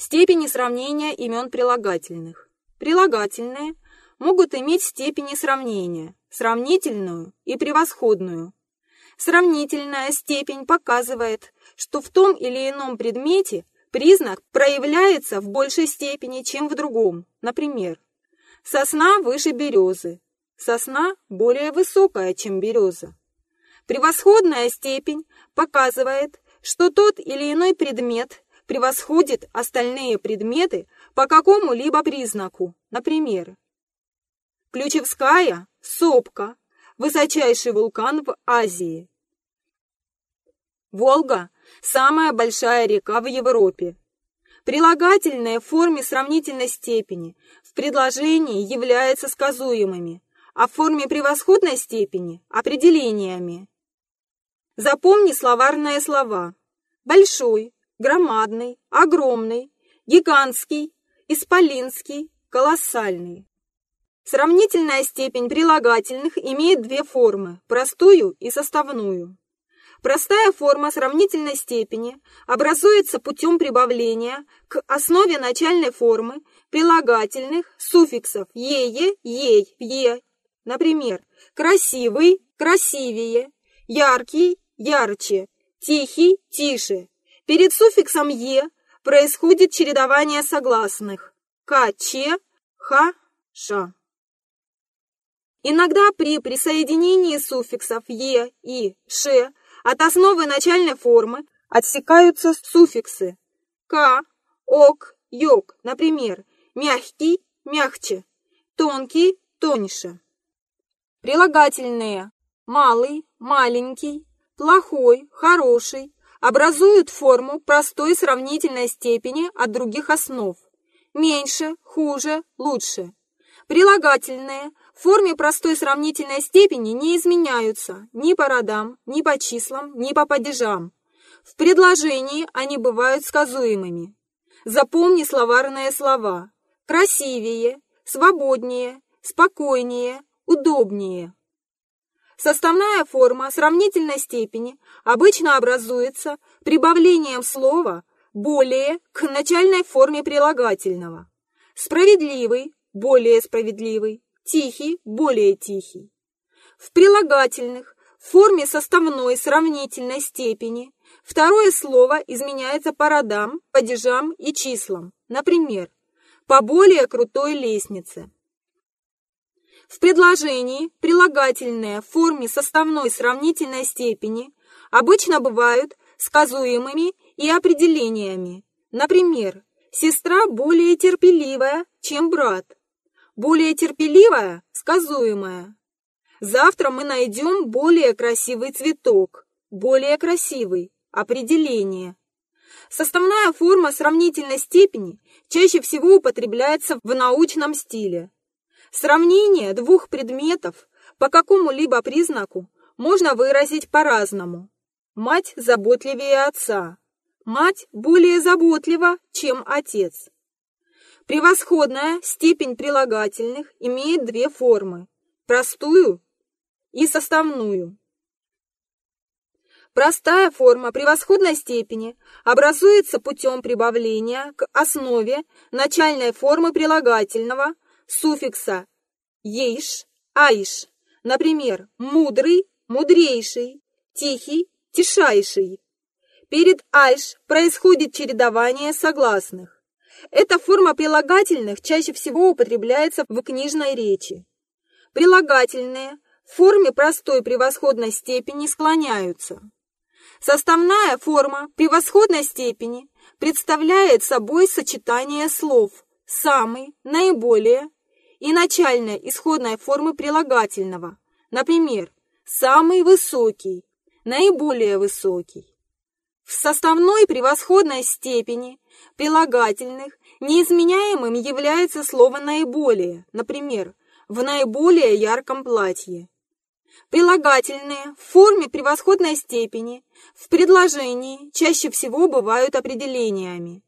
Степени сравнения имен прилагательных. Прилагательные могут иметь степени сравнения, сравнительную и превосходную. Сравнительная степень показывает, что в том или ином предмете признак проявляется в большей степени, чем в другом. Например, сосна выше березы, сосна более высокая, чем береза. Превосходная степень показывает, что тот или иной предмет превосходит остальные предметы по какому-либо признаку. Например, Ключевская – сопка, высочайший вулкан в Азии. Волга – самая большая река в Европе. Прилагательные в форме сравнительной степени в предложении являются сказуемыми, а в форме превосходной степени – определениями. Запомни словарные слова. Большой, громадный, огромный, гигантский, исполинский, колоссальный. Сравнительная степень прилагательных имеет две формы – простую и составную. Простая форма сравнительной степени образуется путем прибавления к основе начальной формы прилагательных суффиксов «ее», «ей», «е». Например, красивый, красивее, яркий, ярче, тихий, тише. Перед суффиксом «е» происходит чередование согласных «к», «че», «ха», «ша». Иногда при присоединении суффиксов «е» и «ше» от основы начальной формы отсекаются суффиксы «к», «ок», «йог», например, мягкий, мягче, тонкий, тоньше. Прилагательные малый, маленький, плохой, хороший образуют форму простой сравнительной степени от других основ. Меньше, хуже, лучше. Прилагательные в форме простой сравнительной степени не изменяются ни по родам, ни по числам, ни по падежам. В предложении они бывают сказуемыми. Запомни словарные слова. Красивее, свободнее, спокойнее, удобнее. Составная форма сравнительной степени обычно образуется прибавлением слова «более» к начальной форме прилагательного. Справедливый, более справедливый, тихий, более тихий. В прилагательных в форме составной сравнительной степени второе слово изменяется по родам, падежам и числам. Например, по более крутой лестнице. В предложении прилагательные в форме составной сравнительной степени обычно бывают сказуемыми и определениями. Например, сестра более терпеливая, чем брат. Более терпеливая – сказуемая. Завтра мы найдем более красивый цветок. Более красивый – определение. Составная форма сравнительной степени чаще всего употребляется в научном стиле. Сравнение двух предметов по какому-либо признаку можно выразить по-разному. Мать заботливее отца. Мать более заботлива, чем отец. Превосходная степень прилагательных имеет две формы – простую и составную. Простая форма превосходной степени образуется путем прибавления к основе начальной формы прилагательного суффикса «ейш», «айш». Например, «мудрый», «мудрейший», «тихий», «тишайший». Перед «айш» происходит чередование согласных. Эта форма прилагательных чаще всего употребляется в книжной речи. Прилагательные в форме простой превосходной степени склоняются. Составная форма превосходной степени представляет собой сочетание слов «самый», «наиболее», и начальной исходной формы прилагательного. Например, самый высокий, наиболее высокий. В составной превосходной степени прилагательных неизменяемым является слово «наиболее», например, в наиболее ярком платье. Прилагательные в форме превосходной степени в предложении чаще всего бывают определениями.